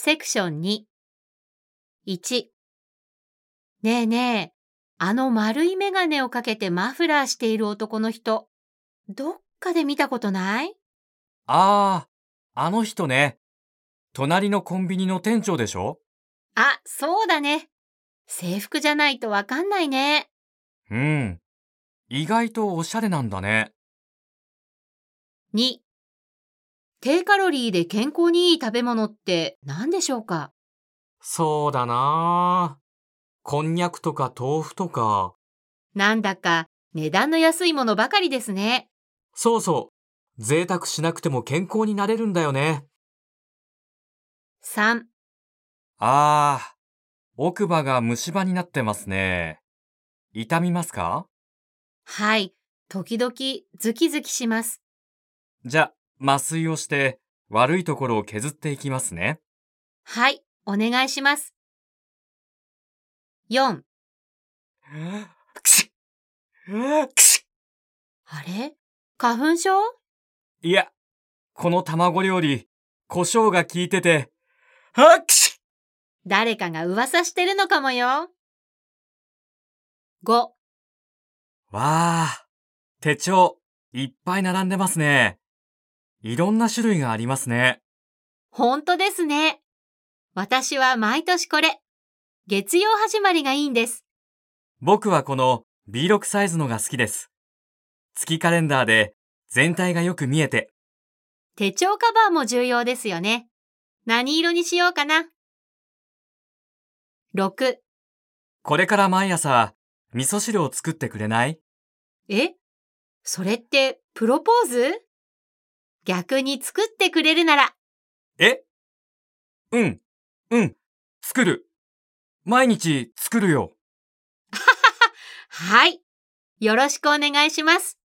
セクション2。1。ねえねえ、あの丸いメガネをかけてマフラーしている男の人、どっかで見たことない？ああ、あの人ね。隣のコンビニの店長でしょ？あ、そうだね。制服じゃないとわかんないね。うん。意外とおしゃれなんだね。2。低カロリーで健康にいい食べ物って何でしょうか？そうだなあこんにゃくとか豆腐とか。なんだか値段の安いものばかりですね。そうそう。贅沢しなくても健康になれるんだよね。3。ああ、奥歯が虫歯になってますね。痛みますか？はい。時々ズキズキします。じゃ、麻酔をして悪いところを削っていきますね。はい。お願いします。4。くしっくしっあれ？花粉症？いや、この卵料理、胡椒が効いてて、はっくし誰かが噂してるのかもよ。5。わあ、手帳、いっぱい並んでますね。いろんな種類がありますね。ほんとですね。私は毎年これ。月曜始まりがいいんです。僕はこの B6 サイズのが好きです。月カレンダーで全体がよく見えて、手帳カバーも重要ですよね。何色にしようかな。6。これから毎朝、味噌汁を作ってくれない？え？それってプロポーズ？逆に作ってくれるなら、え？うん、うん、作る。毎日作るよ。はい。よろしくお願いします。